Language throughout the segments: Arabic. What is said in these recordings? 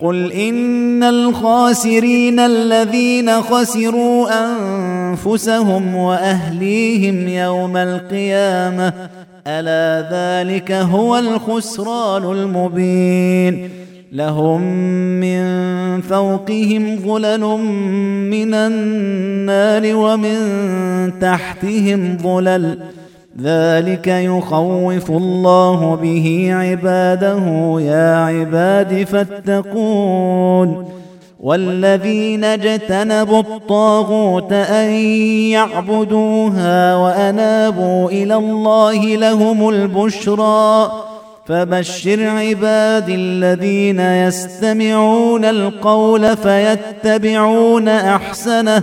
قل إن الخاسرين الذين خسروا أنفسهم وأهليهم يوم القيامة ألا ذلك هو الخسران المبين. لهم من فوقهم ظلل من النار ومن تحتهم ظلل ذلك يخوف الله به عباده. يا عباد فاتقون. والذين اجتنبوا الطاغوت أن يعبدوها وأنابوا إلى الله لهم البشرى. فبشر عبادي الذين يستمعون القول فيتبعون أحسنه.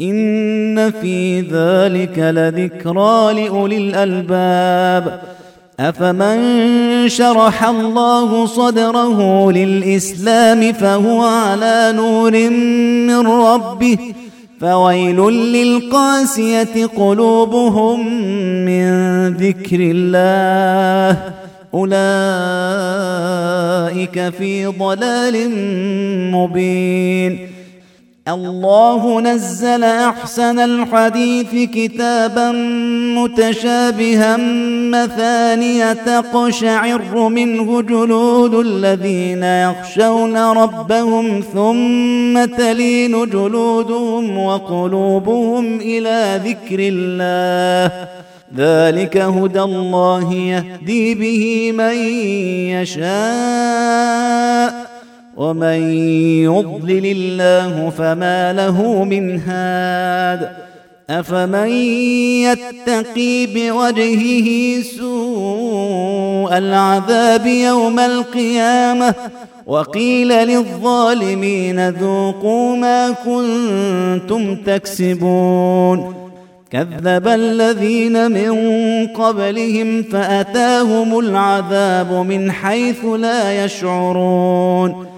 ان في ذلك لذكرى لاولي الالباب افمن شرح الله صدره للاسلام فهو على نور من ربه فويل للقاسيه قلوبهم من ذكر الله اولئك في ضلال مبين الله نزل أحسن الحديث كتابا متشابها مثانية تقشعر منه جلود الذين يخشون ربهم ثم تلين جلودهم وقلوبهم إلى ذكر الله. ذلك هدى الله يهدي به من يشاء. ومن يضلل الله فما له من هاد. أفمن يتقي بوجهه سوء العذاب يوم القيامة وقيل للظالمين ذوقوا ما كنتم تكسبون. كذب الذين من قبلهم فأتاهم العذاب من حيث لا يشعرون.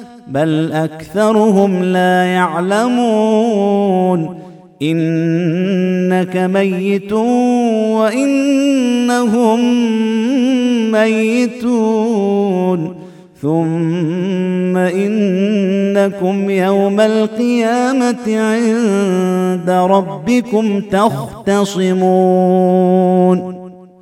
بل أكثرهم لا يعلمون. إنك ميت وإنهم ميتون. ثم إنكم يوم القيامة عند ربكم تختصمون.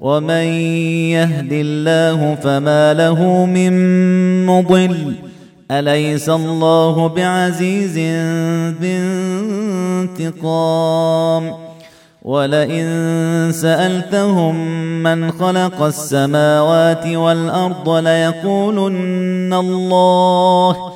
ومن يهد الله فما له من مضل. أليس الله بعزيز ذي انتقام؟ ولئن سألتهم من خلق السماوات والأرض ليقولن الله.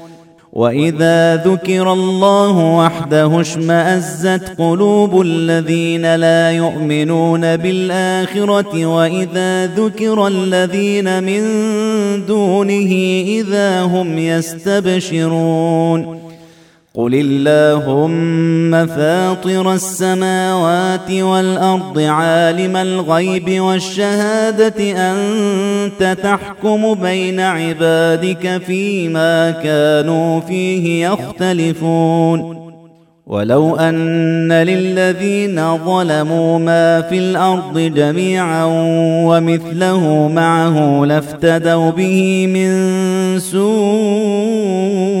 واذا ذكر الله وحده اشمازت قلوب الذين لا يؤمنون بالاخره واذا ذكر الذين من دونه اذا هم يستبشرون قل اللهم فاطر السماوات والارض عالم الغيب والشهاده انت تحكم بين عبادك فيما كانوا فيه يختلفون ولو ان للذين ظلموا ما في الأرض جميعا ومثله معه لافتدوا به من سوء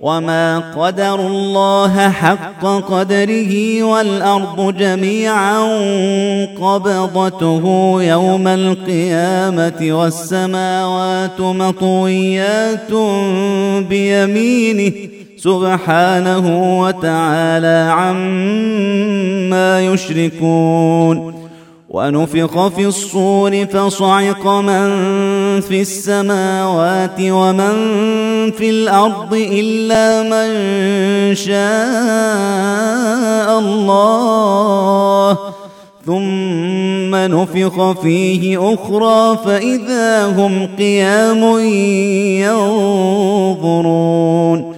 وما قدر الله حق قدره والارض جميعا قبضته يوم القيامه والسماوات مطويات بيمينه سبحانه وتعالى عما يشركون ونفخ في الصور فصعق من في السماوات ومن في الأرض إلا من شاء الله. ثم نفخ فيه أخرى فإذا هم قيام ينظرون.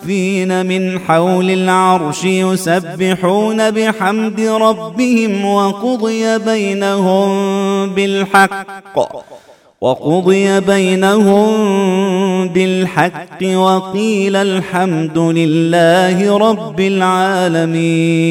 حافين من حول العرش يسبحون بحمد ربهم وقضي بينهم بالحق. وقضي بينهم بالحق وقيل الحمد لله رب العالمين.